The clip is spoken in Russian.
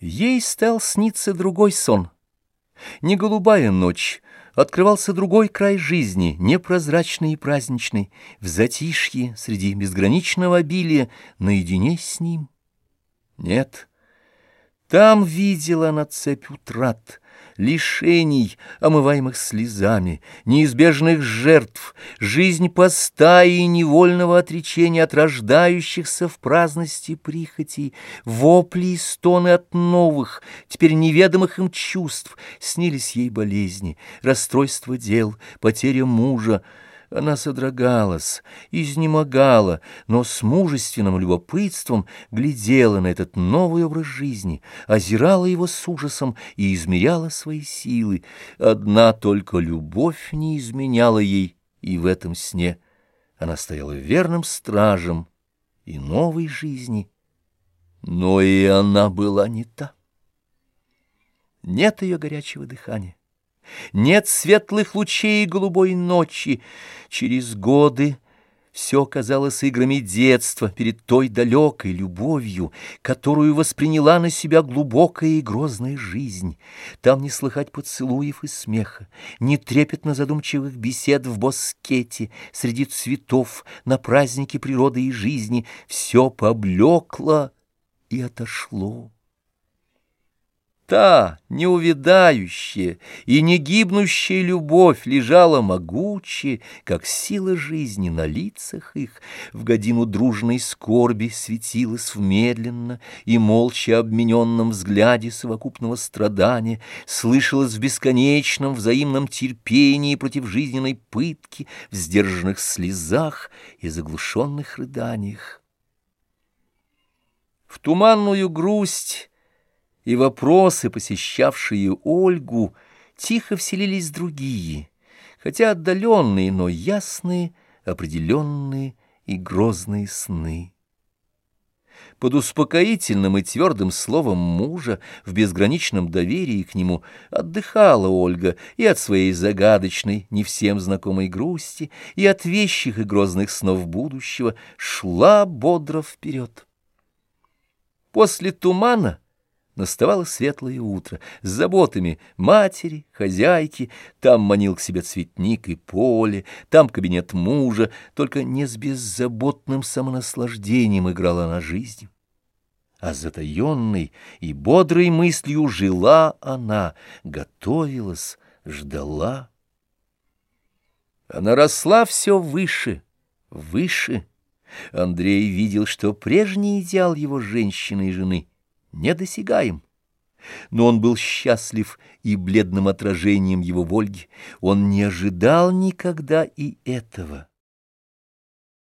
Ей стал сниться другой сон. Не голубая ночь, открывался другой край жизни, непрозрачный и праздничный, в затишье среди безграничного обилия, наедине с ним. Нет, там видела она цепь утрат — лишений, омываемых слезами, неизбежных жертв, жизнь поста и невольного отречения от рождающихся в праздности прихотей, вопли и стоны от новых, теперь неведомых им чувств, снились ей болезни, расстройство дел, потеря мужа, она содрогалась, изнемогала, но с мужественным любопытством глядела на этот новый образ жизни, озирала его с ужасом и измеряла свои силы. Одна только любовь не изменяла ей и в этом сне. Она стояла верным стражем и новой жизни, но и она была не та. Нет ее горячего дыхания. Нет светлых лучей голубой ночи. Через годы все казалось играми детства перед той далекой любовью, которую восприняла на себя глубокая и грозная жизнь. Там не слыхать поцелуев и смеха, не трепетно задумчивых бесед в боскете, среди цветов, на празднике природы и жизни. Все поблекло и отошло. Та неувядающая и не гибнущая любовь лежала могуче, как сила жизни на лицах их, в годину дружной скорби светилась в медленно и молча обмененном взгляде совокупного страдания, слышалась в бесконечном взаимном терпении против жизненной пытки, в сдержанных слезах и заглушенных рыданиях. В туманную грусть и вопросы, посещавшие Ольгу, тихо вселились другие, хотя отдаленные, но ясные, определенные и грозные сны. Под успокоительным и твердым словом мужа, в безграничном доверии к нему, отдыхала Ольга и от своей загадочной, не всем знакомой грусти, и от вещих и грозных снов будущего, шла бодро вперед. После тумана — Наставало светлое утро с заботами матери, хозяйки, там манил к себе цветник и поле, там кабинет мужа, только не с беззаботным самонаслаждением играла она жизнью. А затаенной и бодрой мыслью жила она, готовилась, ждала. Она росла все выше, выше. Андрей видел, что прежний идеал его женщины и жены — недосягаем. Но он был счастлив и бледным отражением его Вольги. Он не ожидал никогда и этого.